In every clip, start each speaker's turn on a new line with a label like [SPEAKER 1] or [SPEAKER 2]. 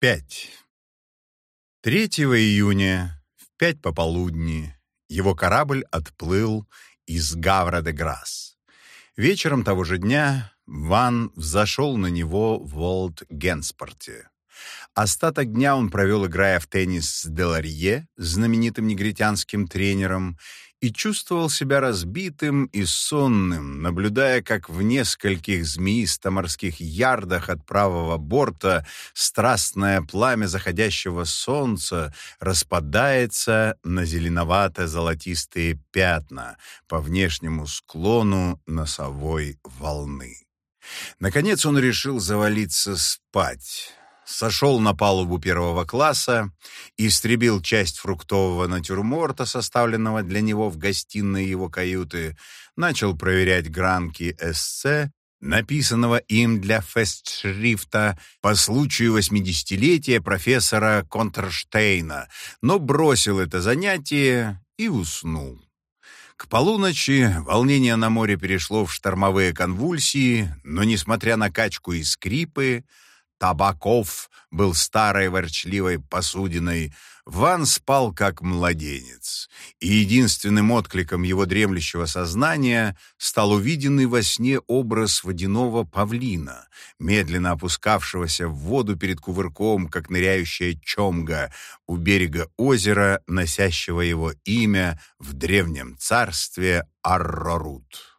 [SPEAKER 1] Пять. 3 июня в пять пополудни его корабль отплыл из Гавра-де-Грасс. Вечером того же дня Ван взошел на него в Волт-Генспорте. Остаток дня он провел, играя в теннис с Деларье, знаменитым негритянским тренером, и чувствовал себя разбитым и сонным, наблюдая, как в нескольких змеисто-морских ярдах от правого борта страстное пламя заходящего солнца распадается на зеленовато-золотистые пятна по внешнему склону носовой волны. Наконец он решил завалиться спать сошел на палубу первого класса, истребил часть фруктового натюрморта, составленного для него в гостиной его каюты, начал проверять гранки эссе, написанного им для фестшрифта по случаю восьмидесятилетия профессора Контрштейна, но бросил это занятие и уснул. К полуночи волнение на море перешло в штормовые конвульсии, но, несмотря на качку и скрипы, Табаков был старой ворчливой посудиной, Ван спал как младенец, и единственным откликом его дремлющего сознания стал увиденный во сне образ водяного павлина, медленно опускавшегося в воду перед кувырком, как ныряющая чомга у берега озера, носящего его имя в древнем царстве Аррорут.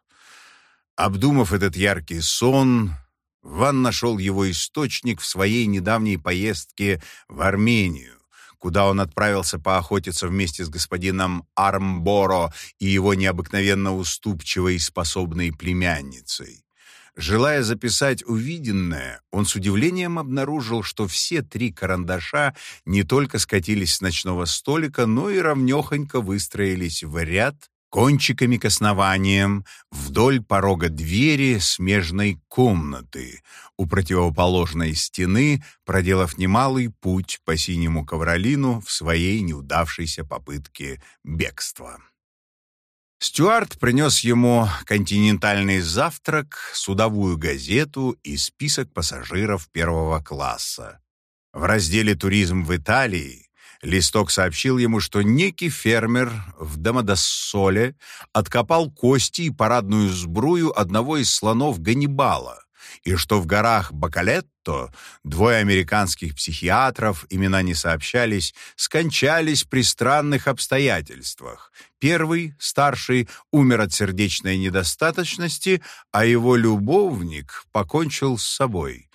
[SPEAKER 1] Обдумав этот яркий сон, Ван нашел его источник в своей недавней поездке в Армению, куда он отправился поохотиться вместе с господином Армборо и его необыкновенно уступчивой и способной племянницей. Желая записать увиденное, он с удивлением обнаружил, что все три карандаша не только скатились с ночного столика, но и ровнёхонько выстроились в ряд кончиками к основаниям вдоль порога двери смежной комнаты, у противоположной стены, проделав немалый путь по синему ковролину в своей неудавшейся попытке бегства. Стюарт принес ему континентальный завтрак, судовую газету и список пассажиров первого класса. В разделе «Туризм в Италии» Листок сообщил ему, что некий фермер в Домодоссоле откопал кости и парадную сбрую одного из слонов Ганнибала, и что в горах Бакалетто двое американских психиатров, имена не сообщались, скончались при странных обстоятельствах. Первый, старший, умер от сердечной недостаточности, а его любовник покончил с собой.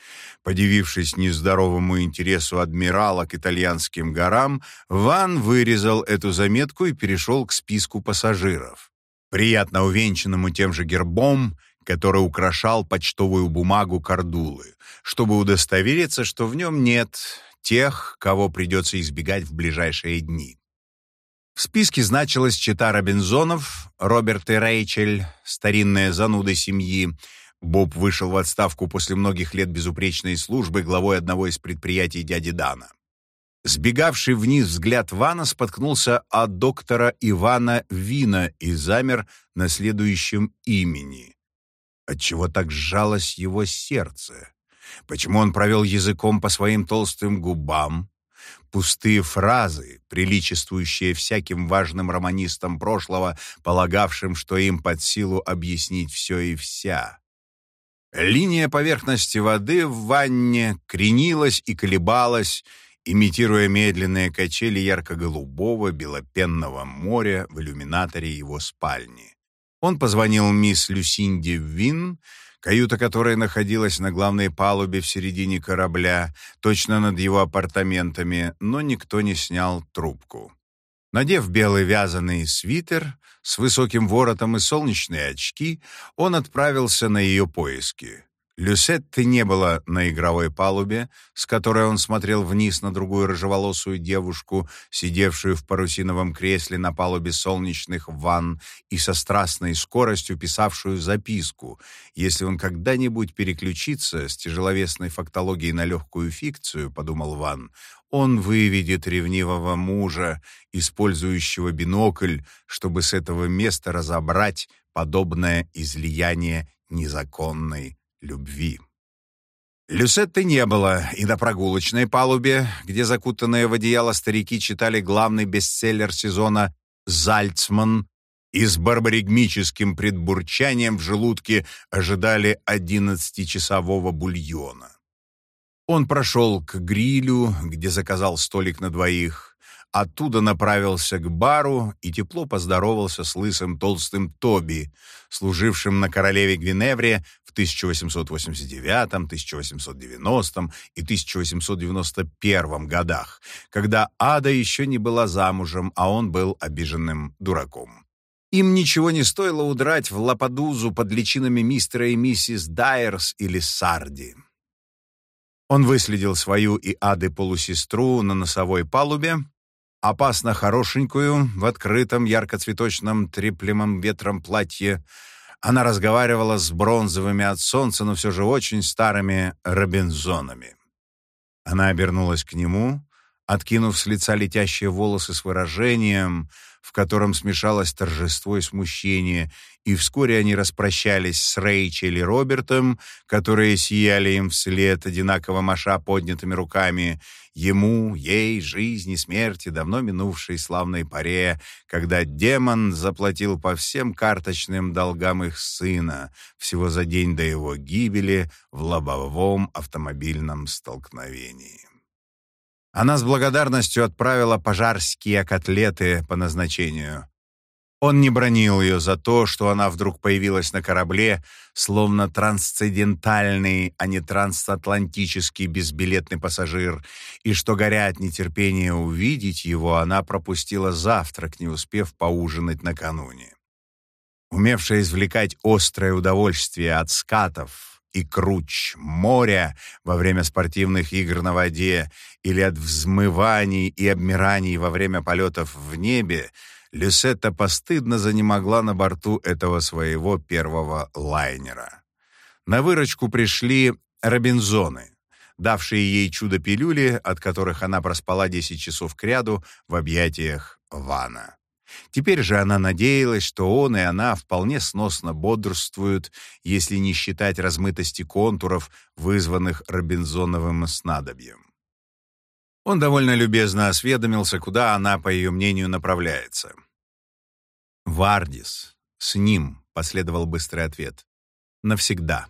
[SPEAKER 1] Подивившись нездоровому интересу адмирала к итальянским горам, Ван вырезал эту заметку и перешел к списку пассажиров. Приятно увенчанному тем же гербом, который украшал почтовую бумагу Кардулы, чтобы удостовериться, что в нем нет тех, кого придется избегать в ближайшие дни. В списке значилась чита Робинзонов, Роберт и Рэйчель, старинные зануды семьи, Боб вышел в отставку после многих лет безупречной службы главой одного из предприятий дяди Дана. Сбегавший вниз взгляд Вана споткнулся от доктора Ивана Вина и замер на следующем имени. Отчего так сжалось его сердце? Почему он провел языком по своим толстым губам? Пустые фразы, приличествующие всяким важным романистам прошлого, полагавшим, что им под силу объяснить все и вся. Линия поверхности воды в ванне кренилась и колебалась, имитируя медленные качели ярко-голубого белопенного моря в иллюминаторе его спальни. Он позвонил мисс Люсинде Вин, каюта которой находилась на главной палубе в середине корабля, точно над его апартаментами, но никто не снял трубку. Надев белый вязаный свитер с высоким воротом и солнечные очки, он отправился на ее поиски. Люсетты не было на игровой палубе, с которой он смотрел вниз на другую рыжеволосую девушку, сидевшую в парусиновом кресле на палубе солнечных ванн и со страстной скоростью писавшую записку. Если он когда-нибудь переключится с тяжеловесной фактологии на легкую фикцию, подумал Ван, он выведет ревнивого мужа, использующего бинокль, чтобы с этого места разобрать подобное излияние незаконной любви. Люсетты не было и на прогулочной палубе, где закутанные в одеяло старики читали главный бестселлер сезона «Зальцман» и с барбаригмическим предбурчанием в желудке ожидали одиннадцатичасового бульона. Он прошел к грилю, где заказал столик на двоих, Оттуда направился к бару и тепло поздоровался с лысым толстым Тоби, служившим на королеве Гвиневре в 1889, 1890 и 1891 годах, когда Ада еще не была замужем, а он был обиженным дураком. Им ничего не стоило удрать в Лападузу под личинами мистера и миссис Дайерс или Сарди. Он выследил свою и Ады полусестру на носовой палубе, опасно хорошенькую, в открытом яркоцветочном треплемом ветром платье. Она разговаривала с бронзовыми от солнца, но все же очень старыми робинзонами. Она обернулась к нему, откинув с лица летящие волосы с выражением, в котором смешалось торжество и смущение, и вскоре они распрощались с Рэйчел и Робертом, которые сияли им вслед, одинаково маша поднятыми руками, ему, ей, жизни смерти, давно минувшей славной паре, когда демон заплатил по всем карточным долгам их сына, всего за день до его гибели в лобовом автомобильном столкновении. Она с благодарностью отправила пожарские котлеты по назначению. Он не бронил ее за то, что она вдруг появилась на корабле, словно трансцендентальный, а не трансатлантический безбилетный пассажир, и что, горя от нетерпения увидеть его, она пропустила завтрак, не успев поужинать накануне. Умевшая извлекать острое удовольствие от скатов, и круч моря во время спортивных игр на воде или от взмываний и обмираний во время полетов в небе, Люсетта постыдно занемогла на борту этого своего первого лайнера. На выручку пришли Робинзоны, давшие ей чудо-пилюли, от которых она проспала 10 часов кряду в объятиях Вана. Теперь же она надеялась, что он и она вполне сносно бодрствуют, если не считать размытости контуров, вызванных Робинзоновым снадобьем. Он довольно любезно осведомился, куда она, по ее мнению, направляется. «Вардис. С ним», — последовал быстрый ответ. «Навсегда».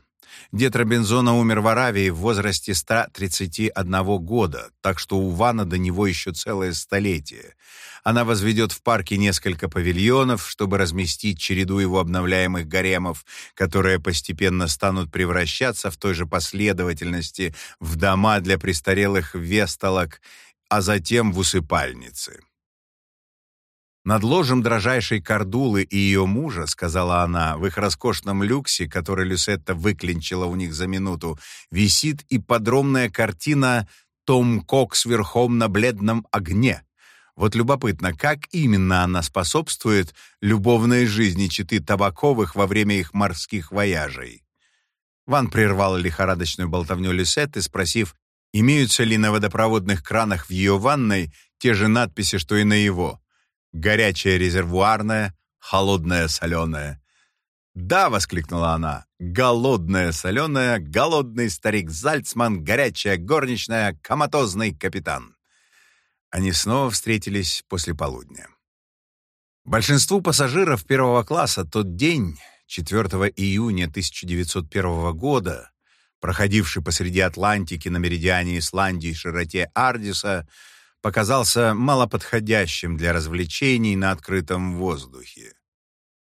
[SPEAKER 1] Дед Робинзона умер в Аравии в возрасте 131 года, так что у Вана до него еще целое столетие. Она возведет в парке несколько павильонов, чтобы разместить череду его обновляемых гаремов, которые постепенно станут превращаться в той же последовательности в дома для престарелых вестолок, а затем в усыпальницы. Над ложем дрожайшей Кардулы и ее мужа, сказала она, в их роскошном люксе, который Люсетта выклинчила у них за минуту, висит и подробная картина «Том Кокс верхом на бледном огне». Вот любопытно, как именно она способствует любовной жизни читы Табаковых во время их морских вояжей. Ван прервал лихорадочную болтовню Люсетты, спросив, имеются ли на водопроводных кранах в ее ванной те же надписи, что и на его горячая резервуарная, холодная соленая. «Да!» — воскликнула она. «Голодная соленая, голодный старик Зальцман, горячая горничная, коматозный капитан». Они снова встретились после полудня. Большинству пассажиров первого класса тот день, 4 июня 1901 года, проходивший посреди Атлантики на меридиане Исландии широте Ардиса, показался малоподходящим для развлечений на открытом воздухе.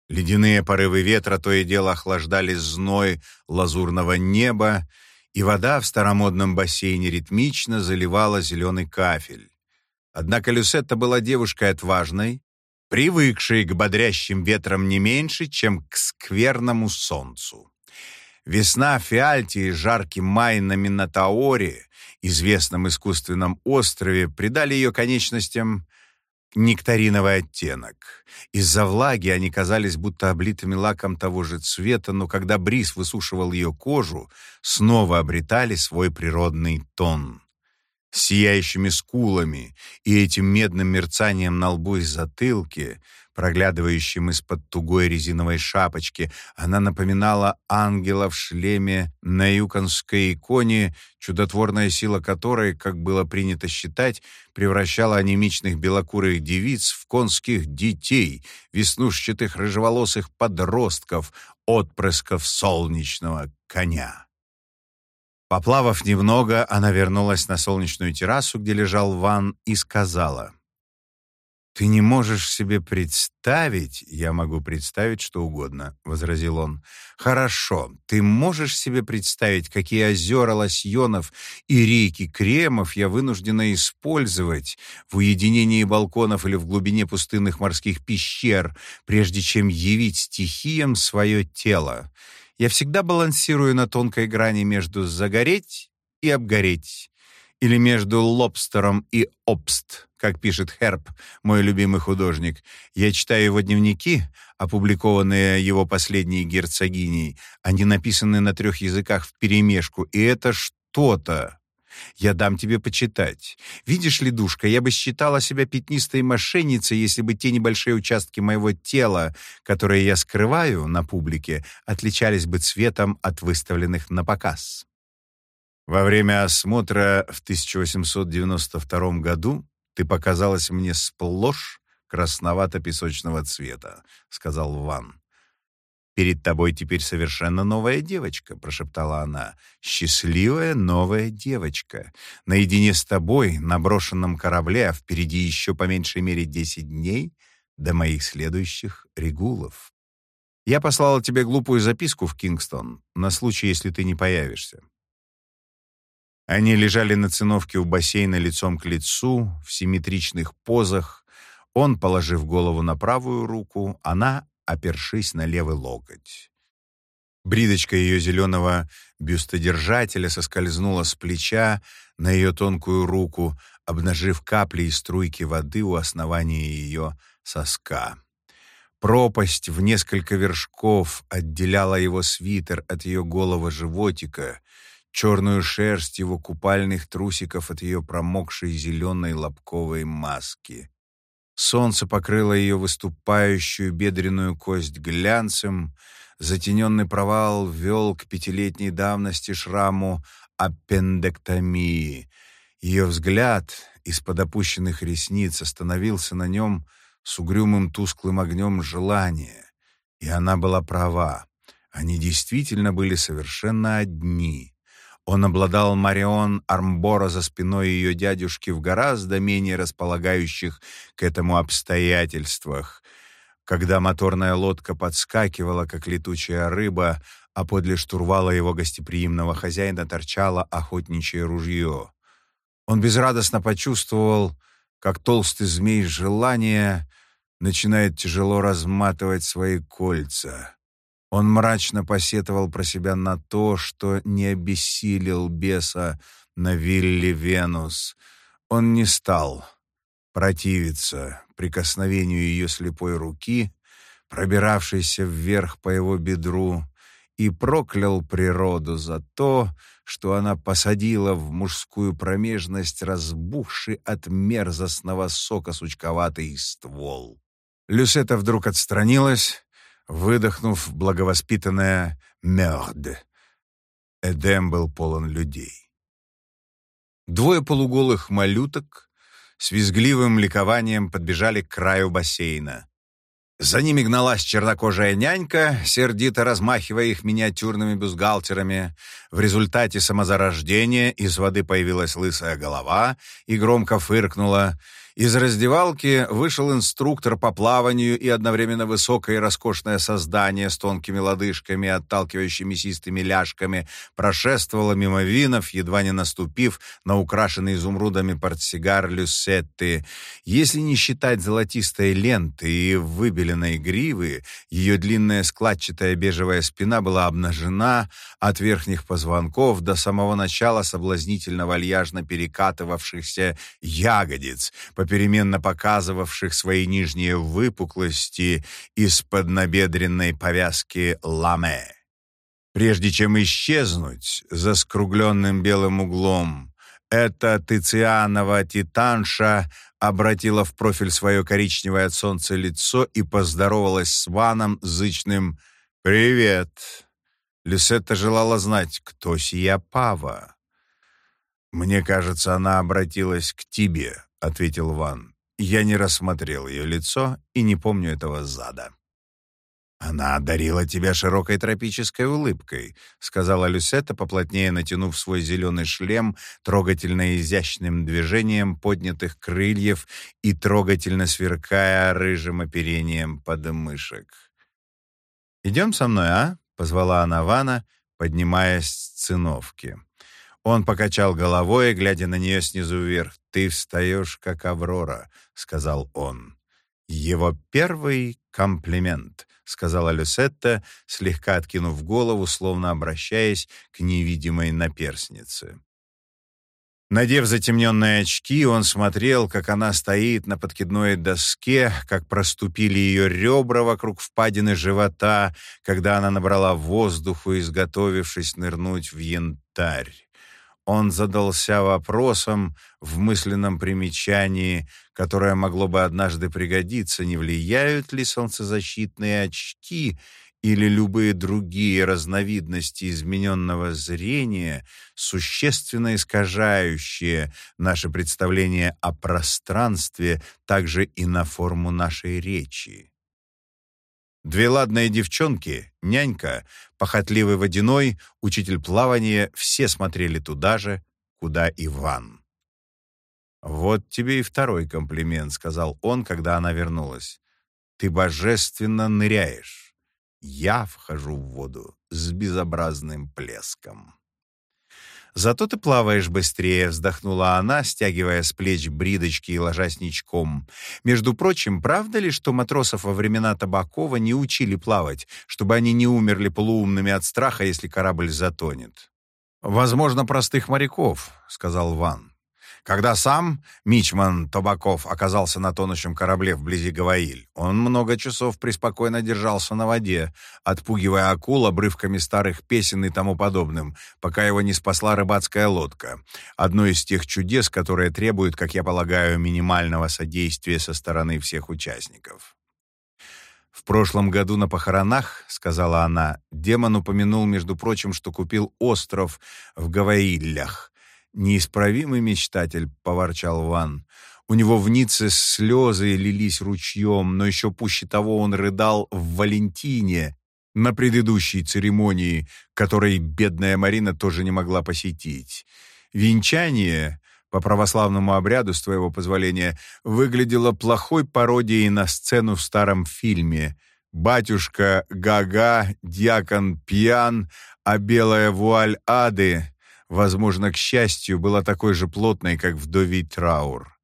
[SPEAKER 1] Ледяные порывы ветра то и дело охлаждали зной лазурного неба, и вода в старомодном бассейне ритмично заливала зеленый кафель. Однако Люсетта была девушкой отважной, привыкшей к бодрящим ветрам не меньше, чем к скверному солнцу. Весна в Фиальте и жаркий май на Минотаоре известном искусственном острове, придали ее конечностям нектариновый оттенок. Из-за влаги они казались будто облитыми лаком того же цвета, но когда бриз высушивал ее кожу, снова обретали свой природный тон. С сияющими скулами и этим медным мерцанием на лбу и затылке, проглядывающим из-под тугой резиновой шапочки. Она напоминала ангела в шлеме на юконской иконе, чудотворная сила которой, как было принято считать, превращала анемичных белокурых девиц в конских детей, веснушчатых рыжеволосых подростков, отпрысков солнечного коня. Поплавав немного, она вернулась на солнечную террасу, где лежал Ван, и сказала, «Ты не можешь себе представить...» «Я могу представить что угодно», — возразил он. «Хорошо, ты можешь себе представить, какие озера лосьонов и реки кремов я вынуждена использовать в уединении балконов или в глубине пустынных морских пещер, прежде чем явить стихиям свое тело?» Я всегда балансирую на тонкой грани между загореть и обгореть, или между лобстером и обст, как пишет Херб, мой любимый художник. Я читаю его дневники, опубликованные его последней герцогиней. Они написаны на трех языках вперемешку, и это что-то я дам тебе почитать. Видишь ли, душка, я бы считала себя пятнистой мошенницей, если бы те небольшие участки моего тела, которые я скрываю на публике, отличались бы цветом от выставленных на показ. Во время осмотра в 1892 году ты показалась мне сплошь красновато-песочного цвета, сказал Ван. «Перед тобой теперь совершенно новая девочка», — прошептала она. «Счастливая новая девочка. Наедине с тобой на брошенном корабле, а впереди еще по меньшей мере десять дней до моих следующих регулов. Я послала тебе глупую записку в Кингстон на случай, если ты не появишься». Они лежали на циновке у бассейна лицом к лицу, в симметричных позах, он, положив голову на правую руку, она опершись на левый локоть. Бридочка ее зеленого бюстодержателя соскользнула с плеча на ее тонкую руку, обнажив капли и струйки воды у основания ее соска. Пропасть в несколько вершков отделяла его свитер от ее голого животика, черную шерсть его купальных трусиков от ее промокшей зеленой лобковой маски. Солнце покрыло ее выступающую бедренную кость глянцем, затененный провал вел к пятилетней давности шраму аппендэктомии. Ее взгляд из-под опущенных ресниц остановился на нем с угрюмым тусклым огнем желания. И она была права. Они действительно были совершенно одни. Он обладал Марион Армбора за спиной ее дядюшки в гораздо менее располагающих к этому обстоятельствах. Когда моторная лодка подскакивала, как летучая рыба, а подле штурвала его гостеприимного хозяина торчало охотничье ружье. Он безрадостно почувствовал, как толстый змей желания начинает тяжело разматывать свои кольца. Он мрачно посетовал про себя на то, что не обессилел беса на вилле Венус. Он не стал противиться прикосновению ее слепой руки, пробиравшейся вверх по его бедру, и проклял природу за то, что она посадила в мужскую промежность разбухший от мерзостного сока сучковатый ствол. Люсета вдруг отстранилась, выдохнув благовоспитанное «мерд». Эдем был полон людей. Двое полуголых малюток с визгливым ликованием подбежали к краю бассейна. За ними гналась чернокожая нянька, сердито размахивая их миниатюрными бюстгальтерами. В результате самозарождения из воды появилась лысая голова и громко фыркнула — из раздевалки вышел инструктор по плаванию и одновременно высокое и роскошное создание с тонкими лодыжками, отталкивающими мясистыми ляжками, прошествовало мимо винов, едва не наступив на украшенный изумрудами портсигар Люсетты. Если не считать золотистой ленты и выбеленной гривы, ее длинная складчатая бежевая спина была обнажена от верхних позвонков до самого начала соблазнительно-вальяжно перекатывавшихся ягодиц — попеременно показывавших свои нижние выпуклости из-под набедренной повязки ламе. Прежде чем исчезнуть за скругленным белым углом, эта тицианова титанша обратила в профиль свое коричневое от солнца лицо и поздоровалась с Ваном зычным «Привет!». Люсетта желала знать, кто сия Пава. «Мне кажется, она обратилась к тебе», — ответил Ван. «Я не рассмотрел ее лицо и не помню этого зада». «Она одарила тебя широкой тропической улыбкой», — сказала Люсетта, поплотнее натянув свой зеленый шлем, трогательно изящным движением поднятых крыльев и трогательно сверкая рыжим оперением подмышек. «Идем со мной, а?» — позвала она Вана, поднимаясь с циновки. Он покачал головой, глядя на нее снизу вверх. «Ты встаешь, как Аврора», — сказал он. Его первый комплимент, сказала Люсетта, слегка откинув голову, словно обращаясь к невидимой наперснице. Надев затемненные очки, он смотрел, как она стоит на подкидной доске, как проступили ее ребра вокруг впадины живота, когда она набрала воздуху, изготовившись нырнуть в янтарь. Он задался вопросом в мысленном примечании, которое могло бы однажды пригодиться, не влияют ли солнцезащитные очки или любые другие разновидности измененного зрения, существенно искажающие наше представление о пространстве, также и на форму нашей речи. Две ладные девчонки, нянька, похотливый водяной, учитель плавания — все смотрели туда же, куда Иван. «Вот тебе и второй комплимент», — сказал он, когда она вернулась. «Ты божественно ныряешь. Я вхожу в воду с безобразным плеском». «Зато ты плаваешь быстрее», — вздохнула она, стягивая с плеч бридочки и ложась ничком. «Между прочим, правда ли, что матросов во времена Табакова не учили плавать, чтобы они не умерли полуумными от страха, если корабль затонет?» «Возможно, простых моряков», — сказал Ван. Когда сам Мичман Тобаков оказался на тонущем корабле вблизи Гаваиль, он много часов преспокойно держался на воде, отпугивая акул обрывками старых песен и тому подобным, пока его не спасла рыбацкая лодка. Одно из тех чудес, которые требуют, как я полагаю, минимального содействия со стороны всех участников. «В прошлом году на похоронах, — сказала она, — демон упомянул, между прочим, что купил остров в Гаваиллях, «Неисправимый мечтатель», — поворчал Ван. У него в Ницце слезы лились ручьем, но еще пуще того он рыдал в Валентине на предыдущей церемонии, которой бедная Марина тоже не могла посетить. Венчание, по православному обряду, с твоего позволения, выглядело плохой пародией на сцену в старом фильме. Батюшка Гага, дьякон пьян, а белая вуаль ады возможно, к счастью, была такой же плотной, как вдовий траур.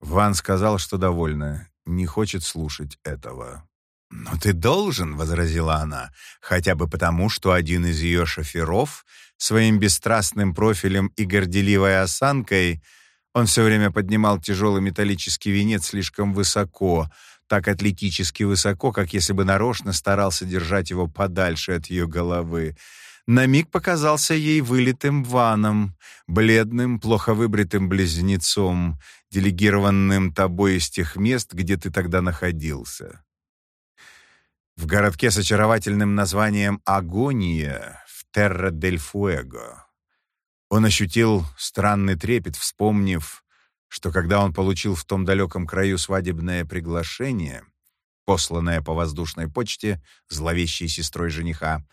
[SPEAKER 1] Ван сказал, что довольна, не хочет слушать этого. «Но ты должен», — возразила она, «хотя бы потому, что один из ее шоферов своим бесстрастным профилем и горделивой осанкой он все время поднимал тяжелый металлический венец слишком высоко, так атлетически высоко, как если бы нарочно старался держать его подальше от ее головы, на миг показался ей вылитым ваном, бледным, плохо выбритым близнецом, делегированным тобой из тех мест, где ты тогда находился. В городке с очаровательным названием Агония в Терра-дель-Фуэго. Он ощутил странный трепет, вспомнив, что когда он получил в том далеком краю свадебное приглашение, посланное по воздушной почте зловещей сестрой жениха,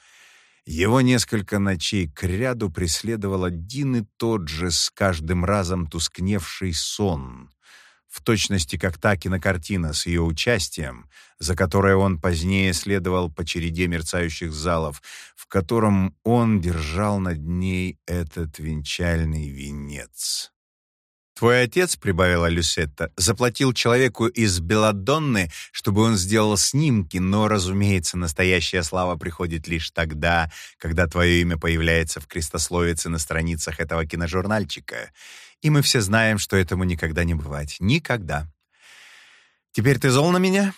[SPEAKER 1] его несколько ночей кряду преследовал один и тот же с каждым разом тускневший сон, в точности как та кинокартина с ее участием, за которой он позднее следовал по череде мерцающих залов, в котором он держал над ней этот венчальный венец. «Твой отец, — прибавила Люсетта, — заплатил человеку из Беладонны, чтобы он сделал снимки, но, разумеется, настоящая слава приходит лишь тогда, когда твое имя появляется в крестословице на страницах этого киножурнальчика. И мы все знаем, что этому никогда не бывать. Никогда. Теперь ты зол на меня?»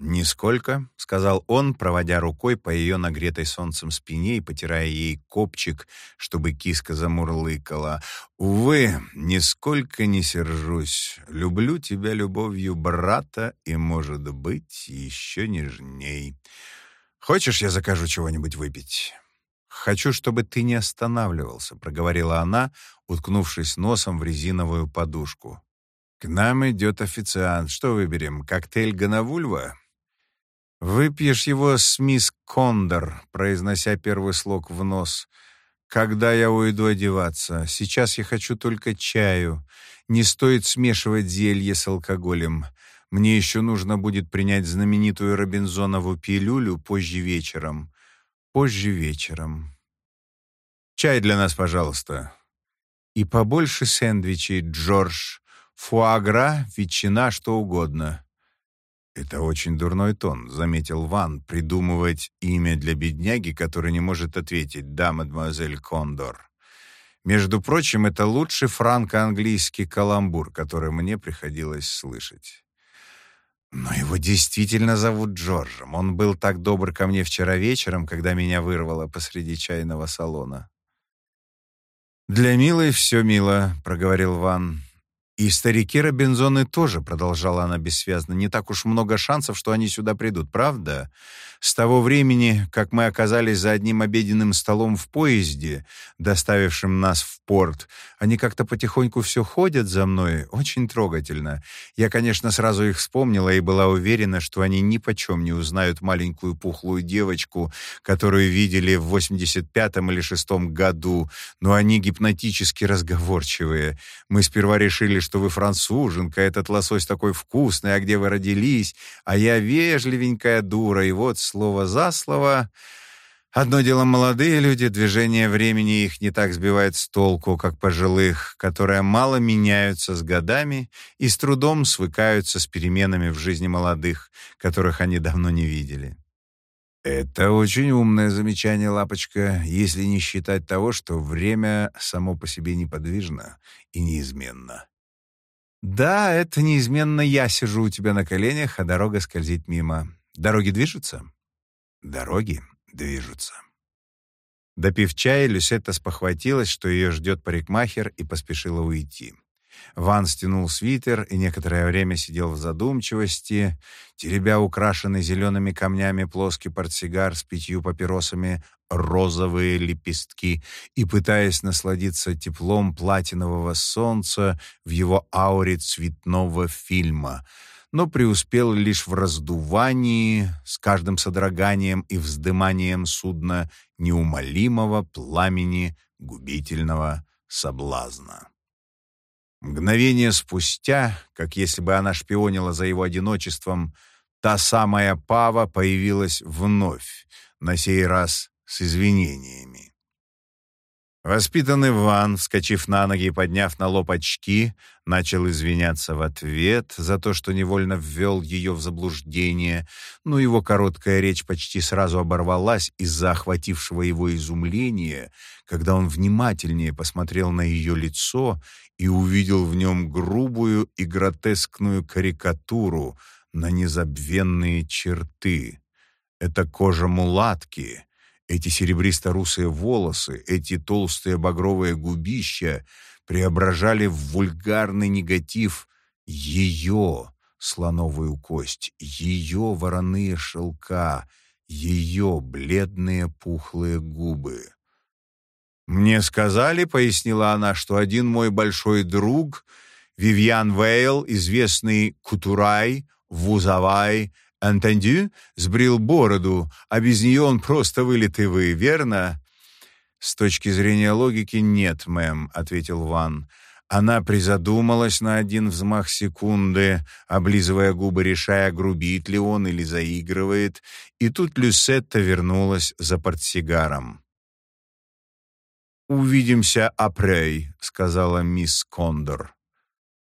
[SPEAKER 1] «Нисколько», — сказал он, проводя рукой по ее нагретой солнцем спине и потирая ей копчик, чтобы киска замурлыкала. «Увы, нисколько не сержусь. Люблю тебя любовью брата и, может быть, еще нежней. Хочешь, я закажу чего-нибудь выпить?» «Хочу, чтобы ты не останавливался», — проговорила она, уткнувшись носом в резиновую подушку. «К нам идет официант. Что выберем? Коктейль Ганавульва?» «Выпьешь его с мисс Кондор», произнося первый слог в нос. «Когда я уйду одеваться? Сейчас я хочу только чаю. Не стоит смешивать зелье с алкоголем. Мне еще нужно будет принять знаменитую Робинзонову пилюлю позже вечером. Позже вечером. Чай для нас, пожалуйста. И побольше сэндвичей, Джордж. Фуагра, ветчина, что угодно. «Это очень дурной тон», — заметил Ван, придумывать имя для бедняги, который не может ответить «Да, мадемуазель Кондор». Между прочим, это лучший франко-английский каламбур, который мне приходилось слышать. Но его действительно зовут Джорджем. Он был так добр ко мне вчера вечером, когда меня вырвало посреди чайного салона. «Для милой все мило», — проговорил Ван. «И старики Робинзоны тоже», — продолжала она бессвязно, «не так уж много шансов, что они сюда придут, правда? С того времени, как мы оказались за одним обеденным столом в поезде, доставившем нас в порт, они как-то потихоньку все ходят за мной, очень трогательно. Я, конечно, сразу их вспомнила и была уверена, что они ни почем не узнают маленькую пухлую девочку, которую видели в 85-м или 6-м году, но они гипнотически разговорчивые. Мы сперва решили, что вы француженка, этот лосось такой вкусный, а где вы родились? А я вежливенькая дура, и вот слово за слово. Одно дело молодые люди, движение времени их не так сбивает с толку, как пожилых, которые мало меняются с годами и с трудом свыкаются с переменами в жизни молодых, которых они давно не видели. Это очень умное замечание, лапочка, если не считать того, что время само по себе неподвижно и неизменно. Да, это неизменно я сижу у тебя на коленях, а дорога скользит мимо. Дороги движутся? Дороги движутся. Допив чая, Люсетта спохватилась, что ее ждет парикмахер, и поспешила уйти. Ван стянул свитер и некоторое время сидел в задумчивости, теребя украшенный зелеными камнями плоский портсигар с пятью папиросами розовые лепестки и пытаясь насладиться теплом платинового солнца в его ауре цветного фильма, но преуспел лишь в раздувании, с каждым содроганием и вздыманием судна неумолимого пламени губительного соблазна. Мгновение спустя, как если бы она шпионила за его одиночеством, та самая Пава появилась вновь, на сей раз с извинениями. Воспитанный Ван, вскочив на ноги и подняв на лоб очки, начал извиняться в ответ за то, что невольно ввел ее в заблуждение, но его короткая речь почти сразу оборвалась из-за охватившего его изумления, когда он внимательнее посмотрел на ее лицо и увидел в нем грубую и гротескную карикатуру на незабвенные черты. Это кожа мулатки, эти серебристо-русые волосы, эти толстые багровые губища преображали в вульгарный негатив ее слоновую кость, ее вороные шелка, ее бледные пухлые губы. «Мне сказали, — пояснила она, — что один мой большой друг, Вивьян Вейл, известный Кутурай, Вузавай, Антендю сбрил бороду, а без нее он просто вылитый вы, верно?» «С точки зрения логики нет, мэм», — ответил Ван. Она призадумалась на один взмах секунды, облизывая губы, решая, грубит ли он или заигрывает, и тут Люсетта вернулась за портсигаром. «Увидимся апрей», — сказала мисс Кондор.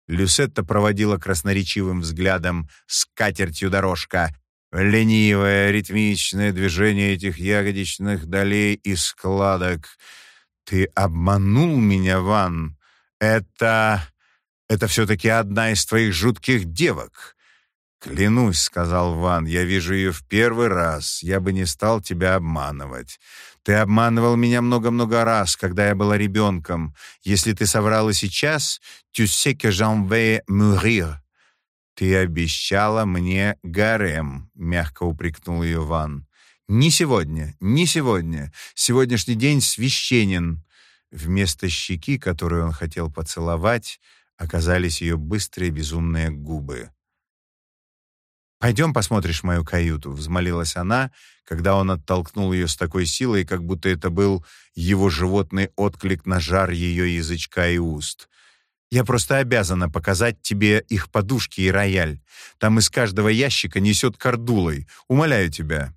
[SPEAKER 1] Люсетта проводила красноречивым взглядом скатертью дорожка. Ленивое ритмичное движение этих ягодичных долей и складок. «Ты обманул меня, Ван. Это... это все-таки одна из твоих жутких девок. «Клянусь», — сказал Ван, — «я вижу ее в первый раз. Я бы не стал тебя обманывать. Ты обманывал меня много-много раз, когда я была ребенком. Если ты соврала сейчас, tu sais que j'en vais mourir». «Ты обещала мне гарем», — мягко упрекнул ее Ван. «Не сегодня, не сегодня. Сегодняшний день священен». Вместо щеки, которую он хотел поцеловать, оказались ее быстрые безумные губы. «Пойдем посмотришь мою каюту», — взмолилась она, когда он оттолкнул ее с такой силой, как будто это был его животный отклик на жар ее язычка и уст. «Я просто обязана показать тебе их подушки и рояль. Там из каждого ящика несет кордулой. Умоляю тебя».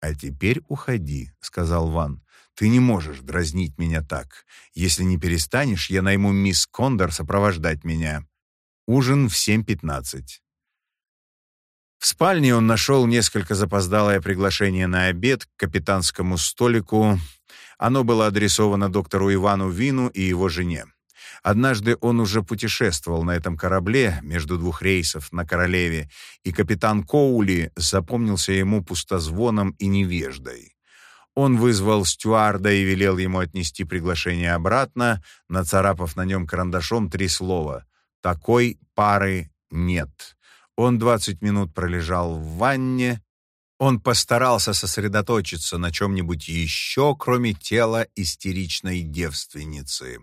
[SPEAKER 1] «А теперь уходи», — сказал Ван. «Ты не можешь дразнить меня так. Если не перестанешь, я найму мисс Кондор сопровождать меня. Ужин в 7.15». В спальне он нашел несколько запоздалое приглашение на обед к капитанскому столику. Оно было адресовано доктору Ивану Вину и его жене. Однажды он уже путешествовал на этом корабле между двух рейсов на Королеве, и капитан Коули запомнился ему пустозвоном и невеждой. Он вызвал стюарда и велел ему отнести приглашение обратно, нацарапав на нем карандашом три слова «Такой пары нет». Он 20 минут пролежал в ванне. Он постарался сосредоточиться на чем-нибудь еще, кроме тела истеричной девственницы.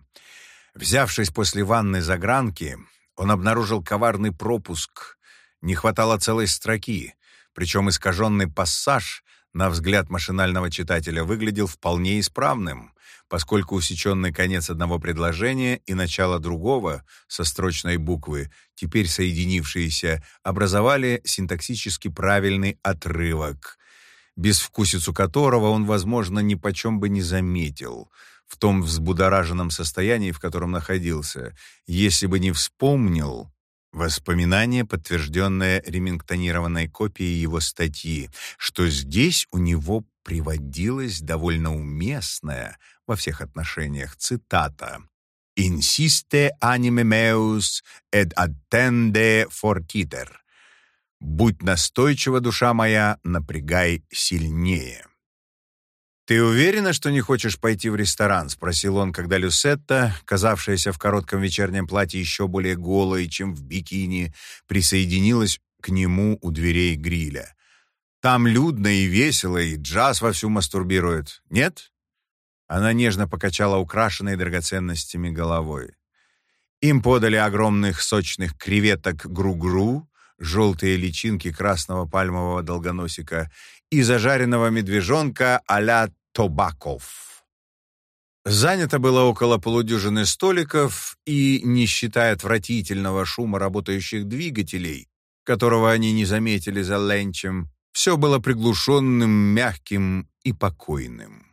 [SPEAKER 1] Взявшись после ванны за гранки, он обнаружил коварный пропуск. Не хватало целой строки, причем искаженный пассаж, на взгляд машинального читателя, выглядел вполне исправным поскольку усеченный конец одного предложения и начало другого со строчной буквы, теперь соединившиеся, образовали синтаксически правильный отрывок, безвкусицу которого он, возможно, ни почем бы не заметил в том взбудораженном состоянии, в котором находился, если бы не вспомнил Воспоминание, подтвержденное ремингтонированной копией его статьи, что здесь у него приводилась довольно уместная во всех отношениях цитата «Insiste anime meus et attende fortiter» «Будь настойчива, душа моя, напрягай сильнее». «Ты уверена, что не хочешь пойти в ресторан?» — спросил он, когда Люсетта, казавшаяся в коротком вечернем платье еще более голой, чем в бикини, присоединилась к нему у дверей гриля. «Там людно и весело, и джаз вовсю мастурбирует. Нет?» Она нежно покачала украшенной драгоценностями головой. Им подали огромных сочных креветок гру-гру, желтые личинки красного пальмового долгоносика и зажаренного медвежонка а-ля Тобаков. Занято было около полудюжины столиков, и, не считая отвратительного шума работающих двигателей, которого они не заметили за ленчем, все было приглушенным, мягким и покойным.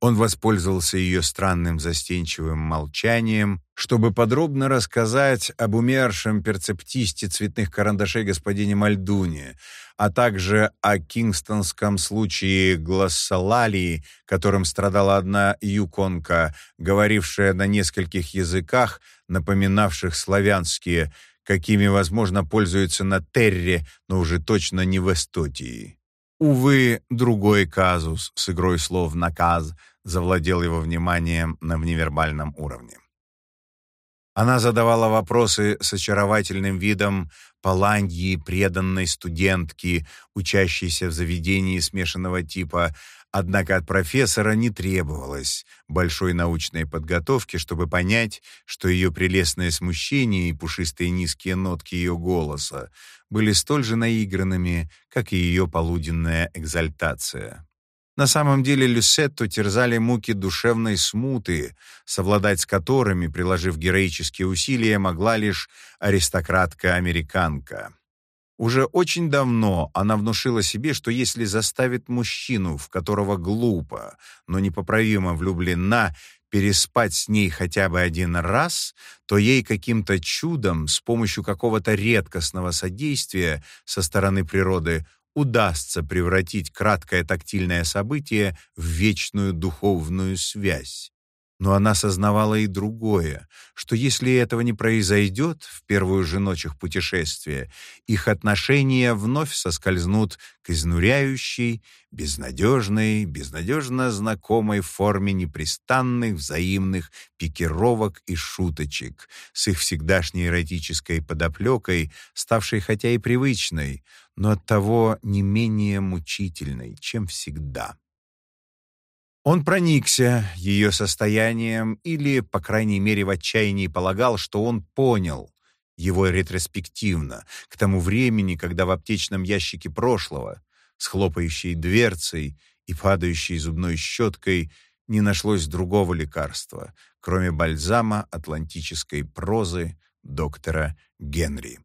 [SPEAKER 1] Он воспользовался ее странным застенчивым молчанием, чтобы подробно рассказать об умершем перцептисте цветных карандашей господине Мальдуне, а также о кингстонском случае глоссолалии, которым страдала одна юконка, говорившая на нескольких языках, напоминавших славянские, какими, возможно, пользуются на Терре, но уже точно не в Эстотии. Увы, другой казус с игрой слов «наказ» завладел его вниманием на вневербальном уровне. Она задавала вопросы с очаровательным видом паланьи преданной студентки, учащейся в заведении смешанного типа, однако от профессора не требовалось большой научной подготовки, чтобы понять, что ее прелестное смущение и пушистые низкие нотки ее голоса были столь же наигранными, как и ее полуденная экзальтация. На самом деле Люсетту терзали муки душевной смуты, совладать с которыми, приложив героические усилия, могла лишь аристократка-американка. Уже очень давно она внушила себе, что если заставит мужчину, в которого глупо, но непоправимо влюблена, переспать с ней хотя бы один раз, то ей каким-то чудом, с помощью какого-то редкостного содействия со стороны природы, удастся превратить краткое тактильное событие в вечную духовную связь. Но она сознавала и другое, что если этого не произойдет в первую же ночь их путешествия, их отношения вновь соскользнут к изнуряющей, безнадежной, безнадежно знакомой форме непрестанных взаимных пикировок и шуточек с их всегдашней эротической подоплекой, ставшей хотя и привычной, но оттого не менее мучительной, чем всегда. Он проникся ее состоянием или, по крайней мере, в отчаянии полагал, что он понял его ретроспективно, к тому времени, когда в аптечном ящике прошлого, с хлопающей дверцей и падающей зубной щеткой, не нашлось другого лекарства, кроме бальзама атлантической прозы доктора Генри.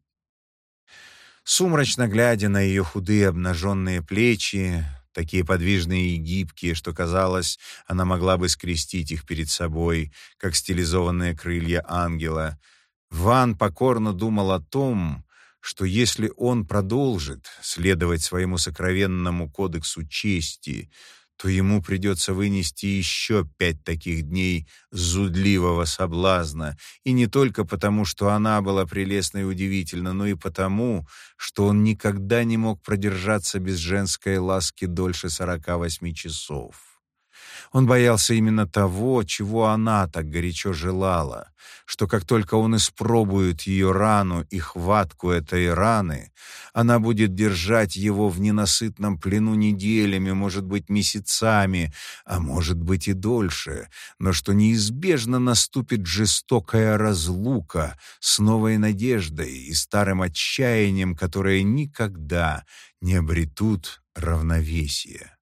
[SPEAKER 1] Сумрачно глядя на ее худые обнаженные плечи, такие подвижные и гибкие, что казалось, она могла бы скрестить их перед собой, как стилизованные крылья ангела. Ван покорно думал о том, что если он продолжит следовать своему сокровенному кодексу чести, то ему придется вынести еще пять таких дней зудливого соблазна, и не только потому, что она была прелестна и удивительна, но и потому, что он никогда не мог продержаться без женской ласки дольше сорока восьми часов. Он боялся именно того, чего она так горячо желала, что как только он испробует ее рану и хватку этой раны, она будет держать его в ненасытном плену неделями, может быть, месяцами, а может быть и дольше, но что неизбежно наступит жестокая разлука с новой надеждой и старым отчаянием, которые никогда не обретут равновесия.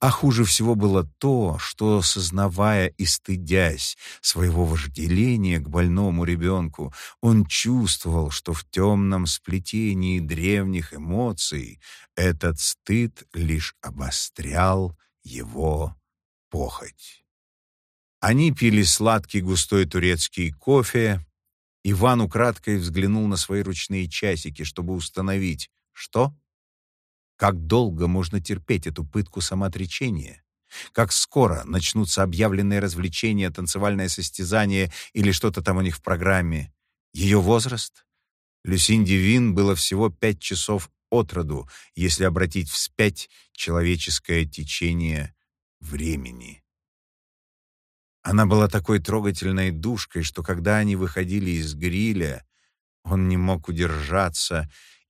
[SPEAKER 1] А хуже всего было то, что, сознавая и стыдясь своего вожделения к больному ребенку, он чувствовал, что в темном сплетении древних эмоций этот стыд лишь обострял его похоть. Они пили сладкий густой турецкий кофе. Иван украдкой взглянул на свои ручные часики, чтобы установить, что как долго можно терпеть эту пытку самоотречения? Как скоро начнутся объявленные развлечения, танцевальное состязание или что-то там у них в программе? Ее возраст? Люсинди Вин было всего пять часов от роду, если обратить вспять человеческое течение времени. Она была такой трогательной душкой, что когда они выходили из гриля, он не мог удержаться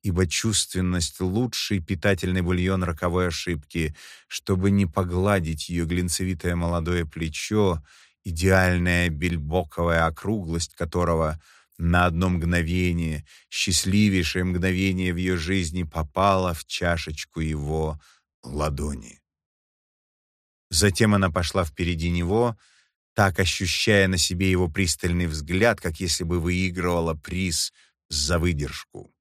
[SPEAKER 1] ибо чувственность — лучший питательный бульон роковой ошибки, чтобы не погладить ее глинцевитое молодое плечо, идеальная бельбоковая округлость которого на одно мгновение, счастливейшее мгновение в ее жизни попала в чашечку его ладони. Затем она пошла впереди него, так ощущая на себе его пристальный взгляд, как если бы выигрывала приз за выдержку.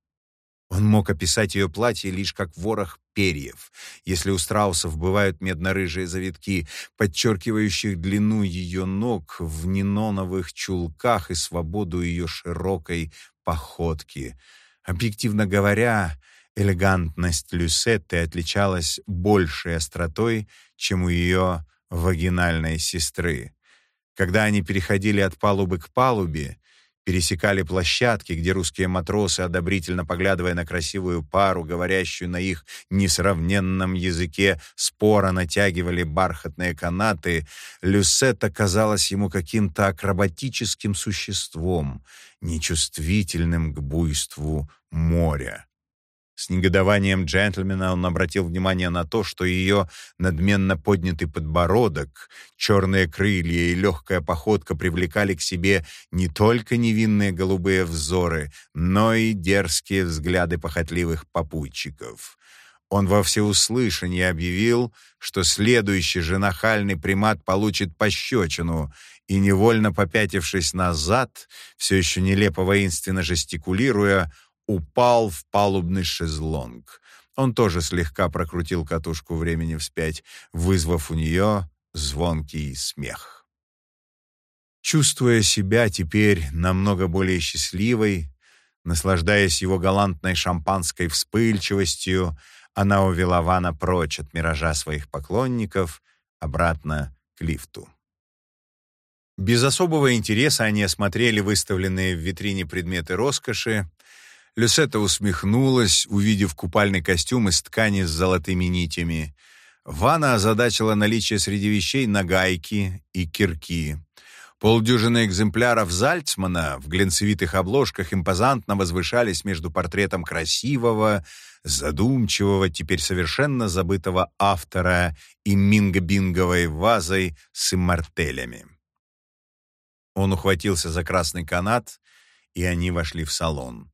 [SPEAKER 1] Он мог описать ее платье лишь как ворох перьев, если у страусов бывают медно-рыжие завитки, подчеркивающих длину ее ног в неноновых чулках и свободу ее широкой походки. Объективно говоря, элегантность Люсетты отличалась большей остротой, чем у ее вагинальной сестры. Когда они переходили от палубы к палубе, пересекали площадки, где русские матросы, одобрительно поглядывая на красивую пару, говорящую на их несравненном языке, споро натягивали бархатные канаты, Люсетта казалась ему каким-то акробатическим существом, нечувствительным к буйству моря. С негодованием джентльмена он обратил внимание на то, что ее надменно поднятый подбородок, черные крылья и легкая походка привлекали к себе не только невинные голубые взоры, но и дерзкие взгляды похотливых попутчиков. Он во всеуслышание объявил, что следующий же нахальный примат получит пощечину, и, невольно попятившись назад, все еще нелепо воинственно жестикулируя, упал в палубный шезлонг. Он тоже слегка прокрутил катушку времени вспять, вызвав у нее звонкий смех. Чувствуя себя теперь намного более счастливой, наслаждаясь его галантной шампанской вспыльчивостью, она увела Вана прочь от миража своих поклонников обратно к лифту. Без особого интереса они осмотрели выставленные в витрине предметы роскоши. Люсетта усмехнулась, увидев купальный костюм из ткани с золотыми нитями. Ванна озадачила наличие среди вещей нагайки и кирки. Полдюжины экземпляров Зальцмана в глинцевитых обложках импозантно возвышались между портретом красивого, задумчивого, теперь совершенно забытого автора и минго-бинговой вазой с иммортелями. Он ухватился за красный канат, и они вошли в салон.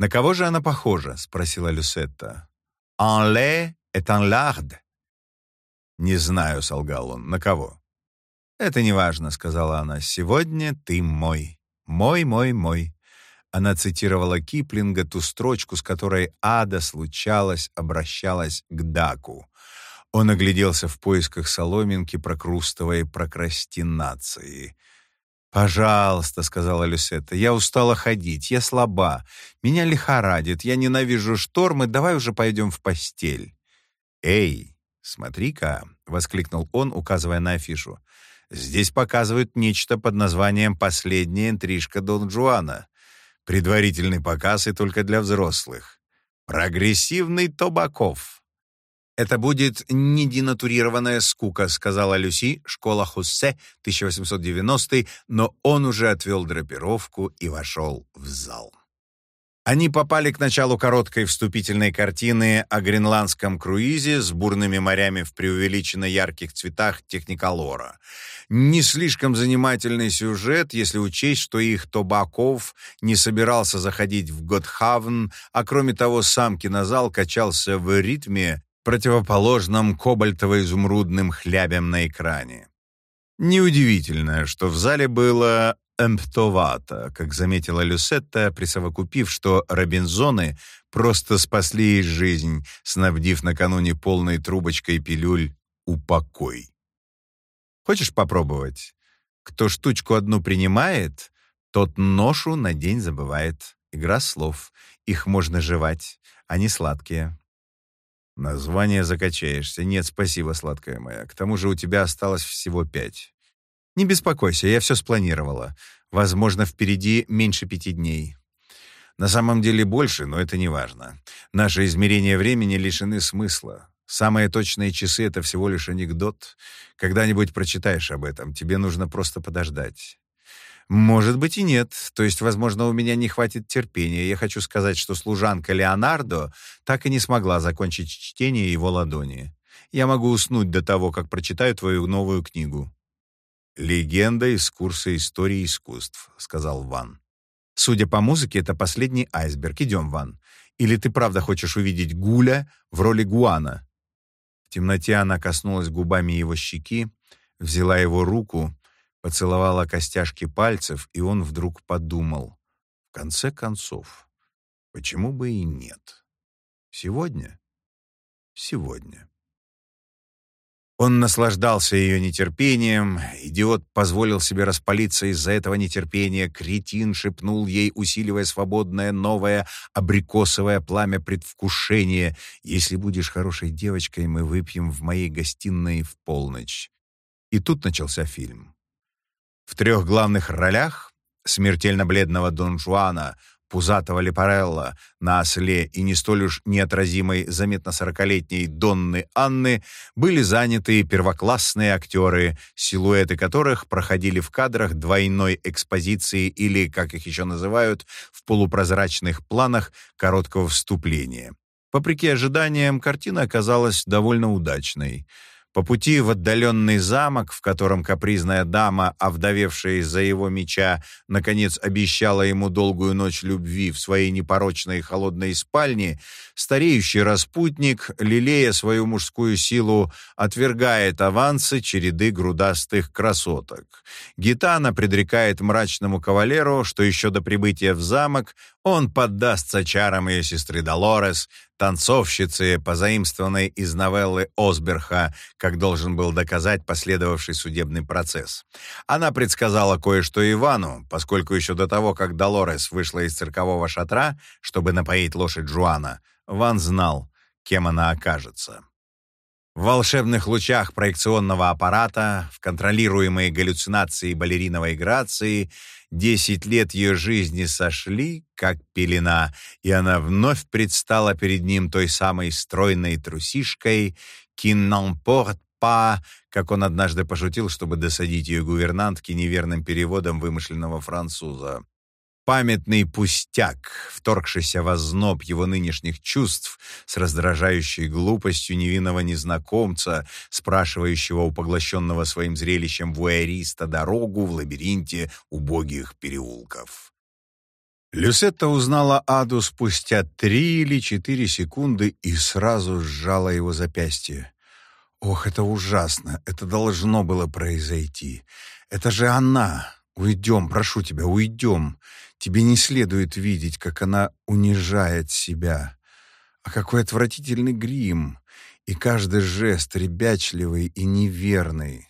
[SPEAKER 1] «На кого же она похожа?» — спросила Люсетта. «En lait et en larde». «Не знаю», — солгал он. «На кого?» «Это не важно», — сказала она. «Сегодня ты мой. Мой, мой, мой». Она цитировала Киплинга, ту строчку, с которой Ада случалась, обращалась к Даку. Он огляделся в поисках соломинки прокрустовой прокрастинации. «Пожалуйста», — сказала Люсетта, — «я устала ходить, я слаба, меня лихорадит, я ненавижу штормы, давай уже пойдем в постель». «Эй, смотри-ка», — воскликнул он, указывая на афишу, — «здесь показывают нечто под названием «Последняя интрижка Дон Жуана». Предварительный показ и только для взрослых. Прогрессивный Тобаков». «Это будет не денатурированная скука», — сказала Люси, школа Хуссе, 1890 но он уже отвел драпировку и вошел в зал. Они попали к началу короткой вступительной картины о гренландском круизе с бурными морями в преувеличенно ярких цветах техниколора. Не слишком занимательный сюжет, если учесть, что их Тобаков не собирался заходить в Готхавн, а кроме того сам кинозал качался в ритме, противоположном кобальтово-изумрудным хлябям на экране. Неудивительно, что в зале было эмптовато, как заметила Люсетта, присовокупив, что Робинзоны просто спасли ей жизнь, снабдив накануне полной трубочкой пилюль «Упокой». «Хочешь попробовать? Кто штучку одну принимает, тот ношу на день забывает. Игра слов. Их можно жевать. Они сладкие. Название закачаешься. Нет, спасибо, сладкая моя. К тому же у тебя осталось всего пять. Не беспокойся, я все спланировала. Возможно, впереди меньше пяти дней. На самом деле больше, но это не важно. Наши измерения времени лишены смысла. Самые точные часы — это всего лишь анекдот. Когда-нибудь прочитаешь об этом. Тебе нужно просто подождать. Может быть и нет. То есть, возможно, у меня не хватит терпения. Я хочу сказать, что служанка Леонардо так и не смогла закончить чтение его ладони. Я могу уснуть до того, как прочитаю твою новую книгу. «Легенда из курса истории искусств», — сказал Ван. «Судя по музыке, это последний айсберг. Идем, Ван. Или ты правда хочешь увидеть Гуля в роли Гуана?» В темноте она коснулась губами его щеки, взяла его руку поцеловала костяшки пальцев, и он вдруг подумал, в конце концов, почему бы и нет? Сегодня? Сегодня. Он наслаждался ее нетерпением. Идиот позволил себе распалиться из-за этого нетерпения. Кретин шепнул ей, усиливая свободное, новое, абрикосовое пламя предвкушения. «Если будешь хорошей девочкой, мы выпьем в моей гостиной в полночь». И тут начался фильм. В трех главных ролях смертельно бледного Дон Жуана, пузатого Лепарелла на осле и не столь уж неотразимой заметно сорокалетней Донны Анны были заняты первоклассные актеры, силуэты которых проходили в кадрах двойной экспозиции или, как их еще называют, в полупрозрачных планах короткого вступления. Вопреки ожиданиям, картина оказалась довольно удачной — по пути в отдаленный замок, в котором капризная дама, овдовевшая из-за его меча, наконец обещала ему долгую ночь любви в своей непорочной холодной спальне, стареющий распутник, лелея свою мужскую силу, отвергает авансы череды грудастых красоток. Гитана предрекает мрачному кавалеру, что еще до прибытия в замок он поддастся чарам ее сестры Долорес, танцовщицы, позаимствованной из новеллы Осберха, как должен был доказать последовавший судебный процесс. Она предсказала кое-что Ивану, поскольку еще до того, как Долорес вышла из циркового шатра, чтобы напоить лошадь Жуана, Ван знал, кем она окажется. В волшебных лучах проекционного аппарата, в контролируемой галлюцинации балериновой грации, десять лет ее жизни сошли, как пелена, и она вновь предстала перед ним той самой стройной трусишкой «qui n'emporte pas», как он однажды пошутил, чтобы досадить ее гувернантке неверным переводом вымышленного француза памятный пустяк, вторгшийся в озноб его нынешних чувств с раздражающей глупостью невинного незнакомца, спрашивающего у поглощенного своим зрелищем вуэриста дорогу в лабиринте убогих переулков. Люсетта узнала Аду спустя три или четыре секунды и сразу сжала его запястье. «Ох, это ужасно! Это должно было произойти! Это же она! Уйдем, прошу тебя, уйдем! Тебе не следует видеть, как она унижает себя. А какой отвратительный грим! И каждый жест ребячливый и неверный.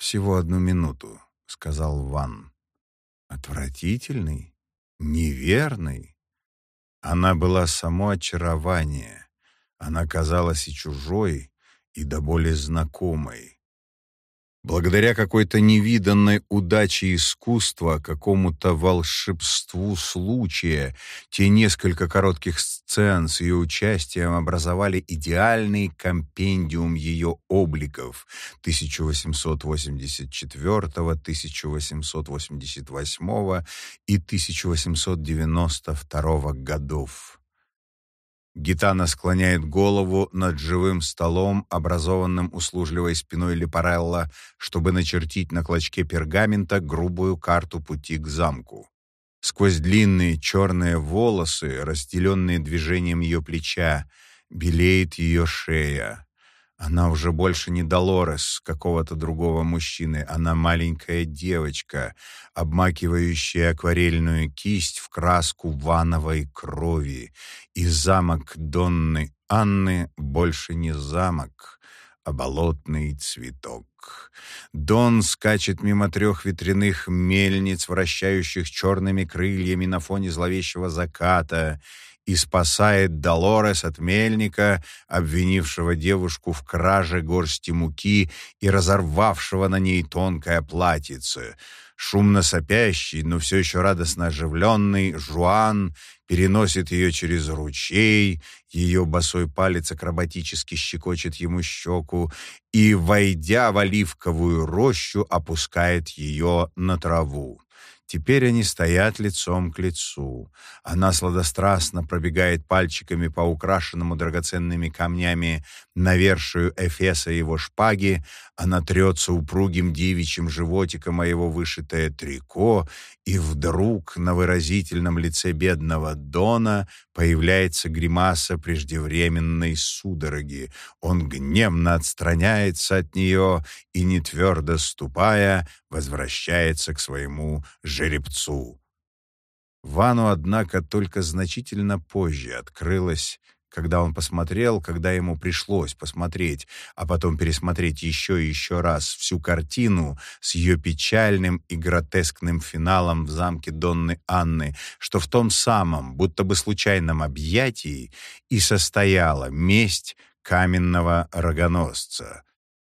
[SPEAKER 1] «Всего одну минуту», — сказал Ван. «Отвратительный? Неверный?» Она была само очарование. Она казалась и чужой, и до боли знакомой. Благодаря какой-то невиданной удаче искусства, какому-то волшебству случая, те несколько коротких сцен с ее участием образовали идеальный компендиум ее обликов 1884, 1888 и 1892 годов. Гитана склоняет голову над живым столом, образованным услужливой спиной Лепарелла, чтобы начертить на клочке пергамента грубую карту пути к замку. Сквозь длинные черные волосы, разделенные движением ее плеча, белеет ее шея. Она уже больше не Долорес какого-то другого мужчины. Она маленькая девочка, обмакивающая акварельную кисть в краску вановой крови. И замок Донны Анны больше не замок, а болотный цветок. Дон скачет мимо трех ветряных мельниц, вращающих черными крыльями на фоне зловещего заката, и спасает Долорес от мельника, обвинившего девушку в краже горсти муки и разорвавшего на ней тонкое платьице. Шумно сопящий, но все еще радостно оживленный, Жуан переносит ее через ручей, ее босой палец акробатически щекочет ему щеку и, войдя в оливковую рощу, опускает ее на траву. Теперь они стоят лицом к лицу. Она сладострастно пробегает пальчиками по украшенному драгоценными камнями навершию эфеса его шпаги, она трется упругим девичьим животиком о его вышитое трико, и вдруг на выразительном лице бедного Дона появляется гримаса преждевременной судороги. Он гневно отстраняется от нее и, не твердо ступая, возвращается к своему жеребцу. Вану, однако, только значительно позже открылось, когда он посмотрел, когда ему пришлось посмотреть, а потом пересмотреть еще и еще раз всю картину с ее печальным и гротескным финалом в замке Донны Анны, что в том самом, будто бы случайном объятии и состояла месть каменного рогоносца.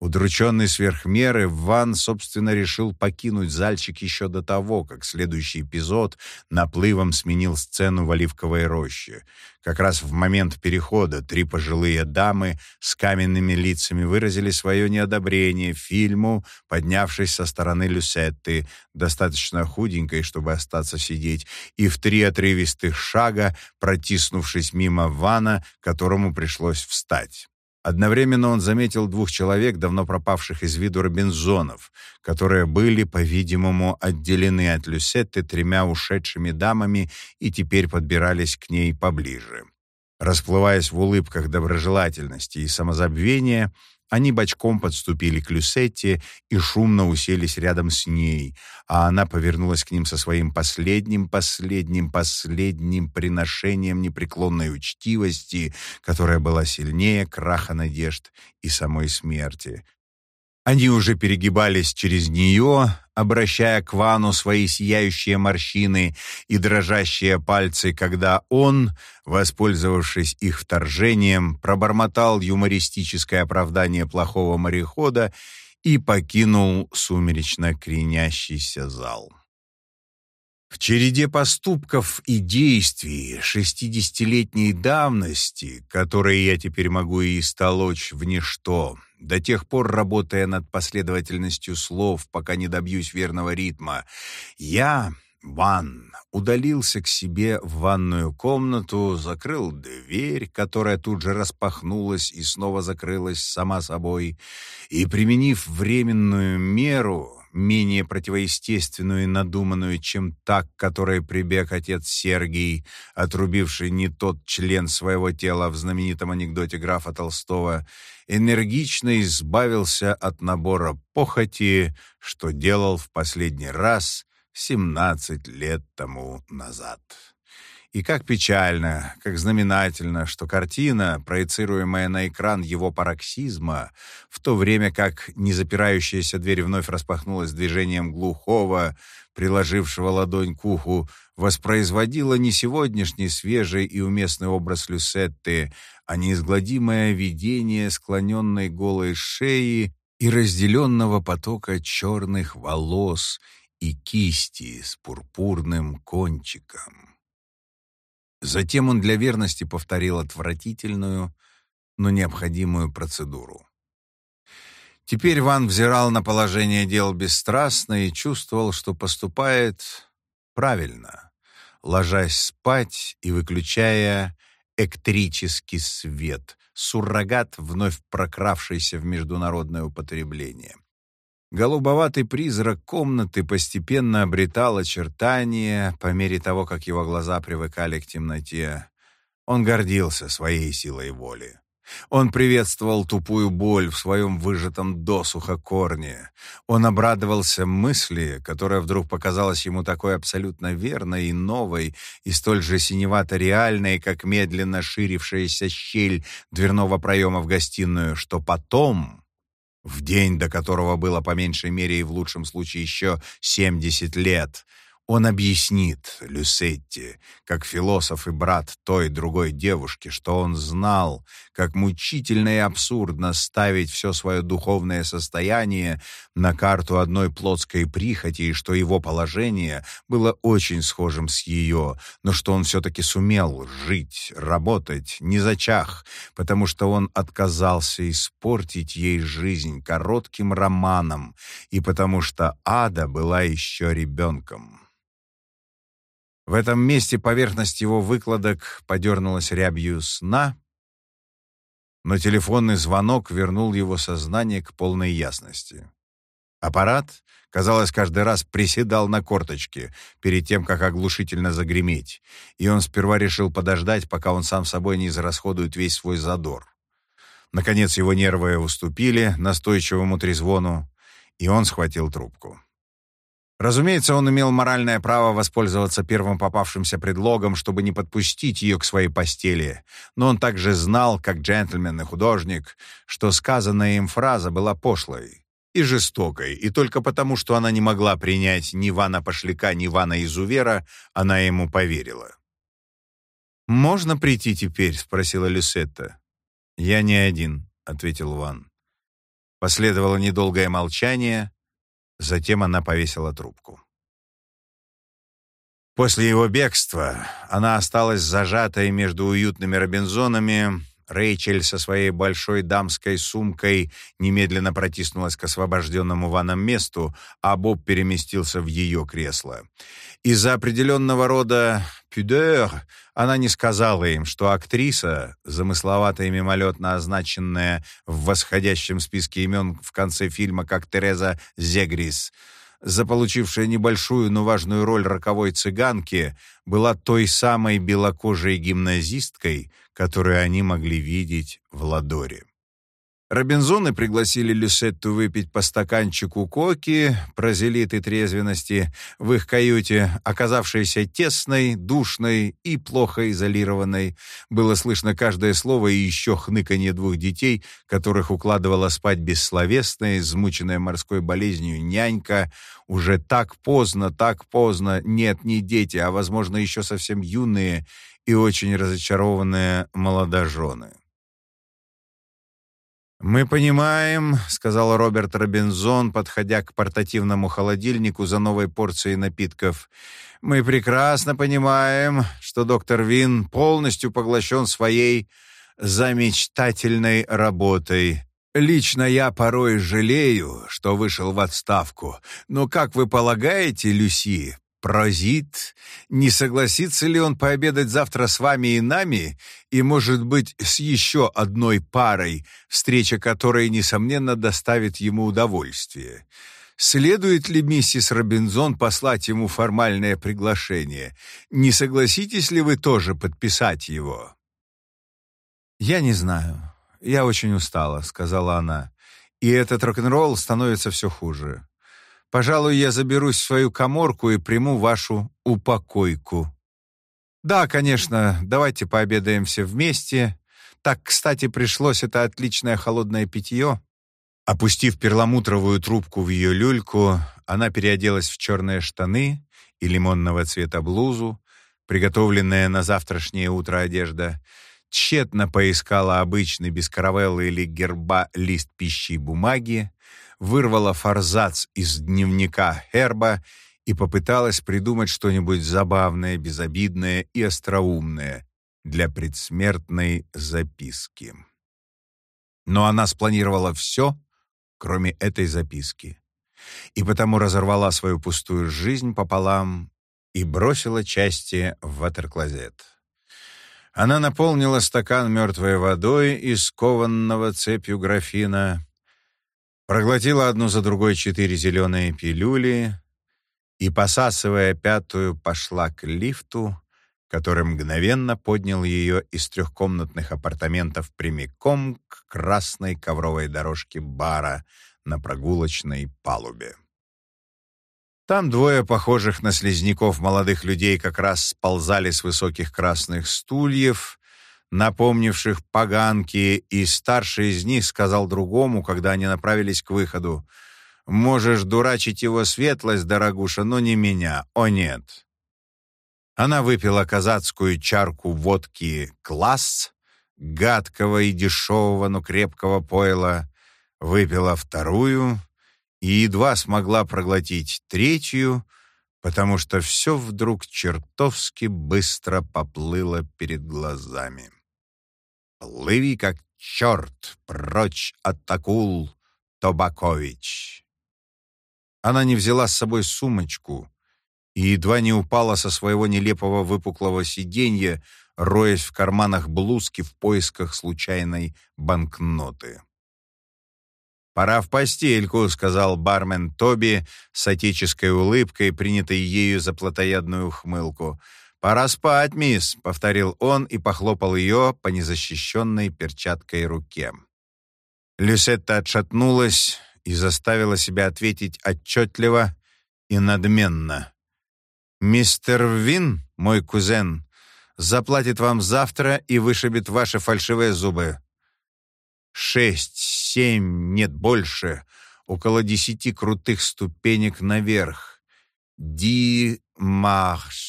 [SPEAKER 1] Удрученный сверх меры, Ван, собственно, решил покинуть зальчик еще до того, как следующий эпизод наплывом сменил сцену в Оливковой роще. Как раз в момент перехода три пожилые дамы с каменными лицами выразили свое неодобрение фильму, поднявшись со стороны Люсетты, достаточно худенькой, чтобы остаться сидеть, и в три отрывистых шага, протиснувшись мимо Вана, которому пришлось встать. Одновременно он заметил двух человек, давно пропавших из виду Робинзонов, которые были, по-видимому, отделены от Люсетты тремя ушедшими дамами и теперь подбирались к ней поближе. Расплываясь в улыбках доброжелательности и самозабвения, они бочком подступили к Люсетте и шумно уселись рядом с ней, а она повернулась к ним со своим последним, последним, последним приношением непреклонной учтивости, которая была сильнее краха надежд и самой смерти. Они уже перегибались через нее, обращая к Вану свои сияющие морщины и дрожащие пальцы, когда он, воспользовавшись их вторжением, пробормотал юмористическое оправдание плохого морехода и покинул сумеречно кренящийся зал. В череде поступков и действий шестидесятилетней давности, которые я теперь могу и истолочь в ничто, до тех пор работая над последовательностью слов, пока не добьюсь верного ритма, я, Ван, удалился к себе в ванную комнату, закрыл дверь, которая тут же распахнулась и снова закрылась сама собой, и, применив временную меру, менее противоестественную и надуманную, чем та, к которой прибег отец Сергий, отрубивший не тот член своего тела в знаменитом анекдоте графа Толстого, энергично избавился от набора похоти, что делал в последний раз 17 лет тому назад. И как печально, как знаменательно, что картина, проецируемая на экран его пароксизма, в то время как незапирающаяся дверь вновь распахнулась движением глухого, приложившего ладонь к уху, воспроизводила не сегодняшний свежий и уместный образ Люсетты, а неизгладимое видение склоненной голой шеи и разделенного потока черных волос и кисти с пурпурным кончиком. Затем он для верности повторил отвратительную, но необходимую процедуру. Теперь Ван взирал на положение дел бесстрастно и чувствовал, что поступает правильно, ложась спать и выключая электрический свет, суррогат, вновь прокравшийся в международное употребление. Голубоватый призрак комнаты постепенно обретал очертания по мере того, как его глаза привыкали к темноте. Он гордился своей силой воли. Он приветствовал тупую боль в своем выжатом досуха корне. Он обрадовался мысли, которая вдруг показалась ему такой абсолютно верной и новой, и столь же синевато-реальной, как медленно ширившаяся щель дверного проема в гостиную, что потом в день, до которого было по меньшей мере и в лучшем случае еще 70 лет, он объяснит Люсетти, как философ и брат той другой девушки, что он знал, как мучительно и абсурдно ставить все свое духовное состояние на карту одной плотской прихоти, и что его положение было очень схожим с ее, но что он все-таки сумел жить, работать, не зачах, потому что он отказался испортить ей жизнь коротким романом, и потому что Ада была еще ребенком. В этом месте поверхность его выкладок подернулась рябью сна, но телефонный звонок вернул его сознание к полной ясности. Аппарат, казалось, каждый раз приседал на корточке перед тем, как оглушительно загреметь, и он сперва решил подождать, пока он сам собой не израсходует весь свой задор. Наконец его нервы уступили настойчивому трезвону, и он схватил трубку. Разумеется, он имел моральное право воспользоваться первым попавшимся предлогом, чтобы не подпустить ее к своей постели, но он также знал, как джентльмен и художник, что сказанная им фраза была пошлой и жестокой, и только потому, что она не могла принять ни Вана Пошляка, ни Вана Изувера, она ему поверила. «Можно прийти теперь?» — спросила Люсетта. «Я не один», — ответил Ван. Последовало недолгое молчание — Затем она повесила трубку. После его бегства она осталась зажатой между уютными робинзонами. Рэйчель со своей большой дамской сумкой немедленно протиснулась к освобожденному ванном месту, а Боб переместился в ее кресло. Из-за определенного рода «пюдер» она не сказала им, что актриса, замысловато и мимолетно означенная в восходящем списке имен в конце фильма как Тереза Зегрис, заполучившая небольшую, но важную роль роковой цыганки, была той самой белокожей гимназисткой, которую они могли видеть в Ладоре. Робинзоны пригласили Люсетту выпить по стаканчику коки, прозелиты трезвенности, в их каюте, оказавшейся тесной, душной и плохо изолированной. Было слышно каждое слово и еще хныканье двух детей, которых укладывала спать бессловесная, измученная морской болезнью нянька. Уже так поздно, так поздно, нет, не дети, а, возможно, еще совсем юные и очень разочарованные молодожены. «Мы понимаем», — сказал Роберт Робинзон, подходя к портативному холодильнику за новой порцией напитков. «Мы прекрасно понимаем, что доктор Вин полностью поглощен своей замечтательной работой. Лично я порой жалею, что вышел в отставку. Но, как вы полагаете, Люси, Прозит, не согласится ли он пообедать завтра с вами и нами, и, может быть, с еще одной парой, встреча которой, несомненно, доставит ему удовольствие? Следует ли миссис Робинзон послать ему формальное приглашение? Не согласитесь ли вы тоже подписать его? «Я не знаю. Я очень устала», — сказала она. «И этот рок-н-ролл становится все хуже. Пожалуй, я заберусь в свою коморку и приму вашу упокойку. Да, конечно, давайте пообедаем все вместе. Так, кстати, пришлось это отличное холодное питье. Опустив перламутровую трубку в ее люльку, она переоделась в черные штаны и лимонного цвета блузу, приготовленная на завтрашнее утро одежда, тщетно поискала обычный без каравеллы или герба лист пищи и бумаги, вырвала форзац из дневника Херба и попыталась придумать что-нибудь забавное, безобидное и остроумное для предсмертной записки. Но она спланировала все, кроме этой записки, и потому разорвала свою пустую жизнь пополам и бросила части в ватерклозет. Она наполнила стакан мертвой водой из кованного цепью графина, проглотила одну за другой четыре зеленые пилюли и, посасывая пятую, пошла к лифту, который мгновенно поднял ее из трехкомнатных апартаментов прямиком к красной ковровой дорожке бара на прогулочной палубе. Там двое похожих на слизняков молодых людей как раз сползали с высоких красных стульев, напомнивших поганки, и старший из них сказал другому, когда они направились к выходу, «Можешь дурачить его светлость, дорогуша, но не меня, о нет». Она выпила казацкую чарку водки «Класс», гадкого и дешевого, но крепкого пойла, выпила вторую и едва смогла проглотить третью, потому что все вдруг чертовски быстро поплыло перед глазами. Плыви как черт прочь от акул, Тобакович. Она не взяла с собой сумочку и едва не упала со своего нелепого выпуклого сиденья, роясь в карманах блузки в поисках случайной банкноты. «Пора в постельку», — сказал бармен Тоби с отеческой улыбкой, принятой ею за плотоядную ухмылку. «Пора спать, мисс», — повторил он и похлопал ее по незащищенной перчаткой руке. Люсетта отшатнулась и заставила себя ответить отчетливо и надменно. «Мистер Вин, мой кузен, заплатит вам завтра и вышибет ваши фальшивые зубы. Шесть, семь, нет больше, около десяти крутых ступенек наверх. Ди марш.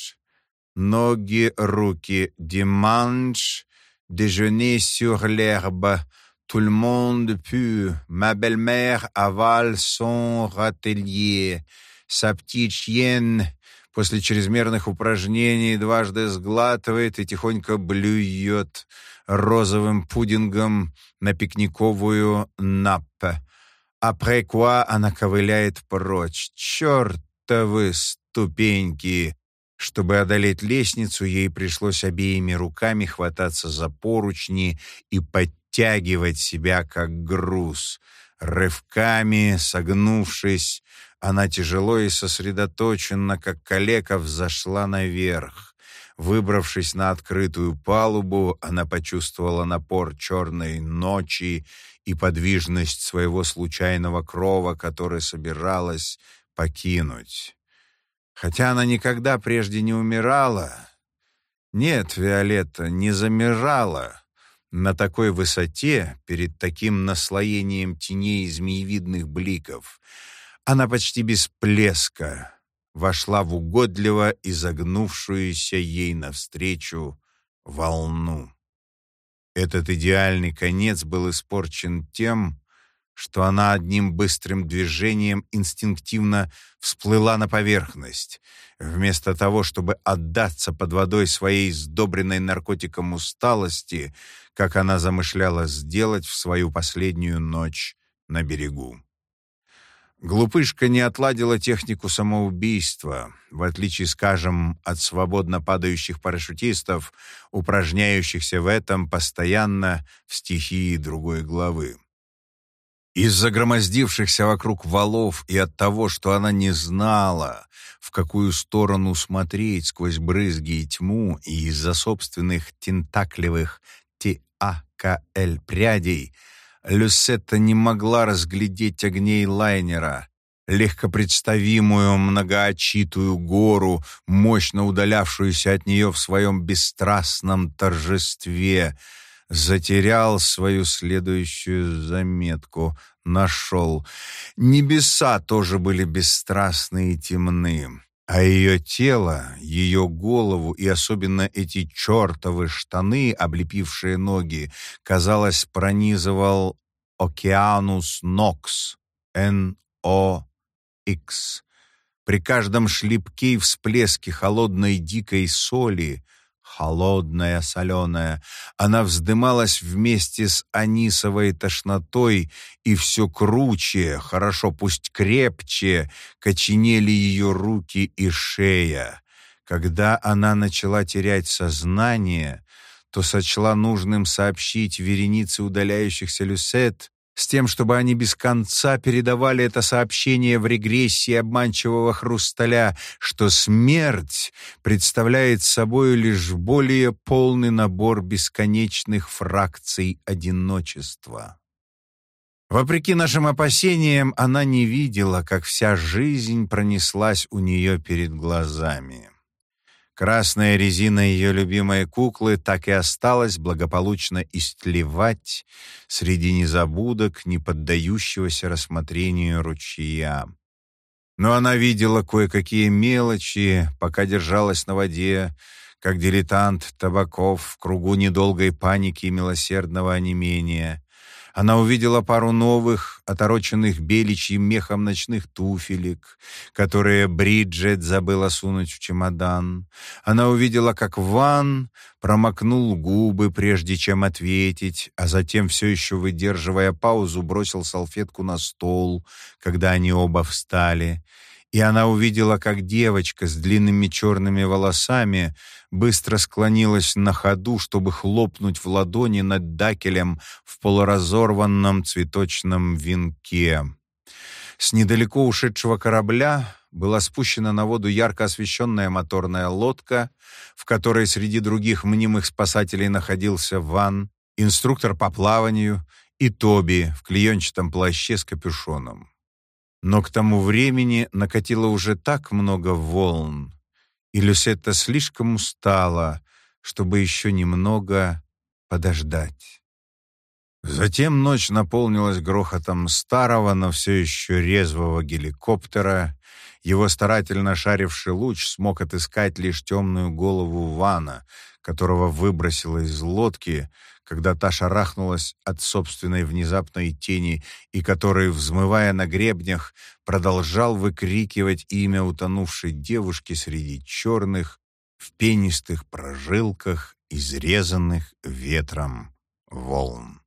[SPEAKER 1] Ноги, руки. Dimanche, déjeuner sur l'herbe. Tout le monde pue. Ma belle-mère avale son râtelier. Sa petite chienne после чрезмерных упражнений дважды сглатывает и тихонько блюет розовым пудингом на пикниковую наппе. Après quoi она ковыляет прочь. Чертовы ступеньки! Чтобы одолеть лестницу, ей пришлось обеими руками хвататься за поручни и подтягивать себя как груз. Рывками, согнувшись, она тяжело и сосредоточенно, как калека, взошла наверх. Выбравшись на открытую палубу, она почувствовала напор черной ночи и подвижность своего случайного крова, который собиралась покинуть. Хотя она никогда прежде не умирала. Нет, Виолетта не замирала на такой высоте перед таким наслоением теней змеевидных бликов. Она почти без плеска вошла в угодливо изогнувшуюся ей навстречу волну. Этот идеальный конец был испорчен тем, что она одним быстрым движением инстинктивно всплыла на поверхность, вместо того, чтобы отдаться под водой своей сдобренной наркотиком усталости, как она замышляла сделать в свою последнюю ночь на берегу. Глупышка не отладила технику самоубийства, в отличие, скажем, от свободно падающих парашютистов, упражняющихся в этом постоянно в стихии другой главы. Из-за громоздившихся вокруг валов и от того, что она не знала, в какую сторону смотреть сквозь брызги и тьму, и из-за собственных тентаклевых ТАКЛ прядей, Люсетта не могла разглядеть огней лайнера, легкопредставимую многоочитую гору, мощно удалявшуюся от нее в своем бесстрастном торжестве — затерял свою следующую заметку, нашел. Небеса тоже были бесстрастны и темны, а ее тело, ее голову и особенно эти чертовы штаны, облепившие ноги, казалось, пронизывал океанус Нокс, Н-О-Х. При каждом шлепке и всплеске холодной дикой соли — холодная, соленая. Она вздымалась вместе с анисовой тошнотой, и все круче, хорошо, пусть крепче, коченели ее руки и шея. Когда она начала терять сознание, то сочла нужным сообщить веренице удаляющихся люсет, с тем, чтобы они без конца передавали это сообщение в регрессии обманчивого хрусталя, что смерть представляет собой лишь более полный набор бесконечных фракций одиночества. Вопреки нашим опасениям, она не видела, как вся жизнь пронеслась у нее перед глазами. Красная резина ее любимой куклы так и осталась благополучно истлевать среди незабудок, не поддающегося рассмотрению ручья. Но она видела кое-какие мелочи, пока держалась на воде, как дилетант табаков в кругу недолгой паники и милосердного онемения. Она увидела пару новых, отороченных беличьим мехом ночных туфелек, которые Бриджет забыла сунуть в чемодан. Она увидела, как Ван промокнул губы, прежде чем ответить, а затем, все еще выдерживая паузу, бросил салфетку на стол, когда они оба встали и она увидела, как девочка с длинными черными волосами быстро склонилась на ходу, чтобы хлопнуть в ладони над дакелем в полуразорванном цветочном венке. С недалеко ушедшего корабля была спущена на воду ярко освещенная моторная лодка, в которой среди других мнимых спасателей находился Ван, инструктор по плаванию и Тоби в клеенчатом плаще с капюшоном. Но к тому времени накатило уже так много волн, и Люсетта слишком устала, чтобы еще немного подождать. Затем ночь наполнилась грохотом старого, но все еще резвого геликоптера. Его старательно шаривший луч смог отыскать лишь темную голову Вана, которого выбросило из лодки, когда та шарахнулась от собственной внезапной тени и который, взмывая на гребнях, продолжал выкрикивать имя утонувшей девушки среди черных, в пенистых прожилках, изрезанных ветром волн.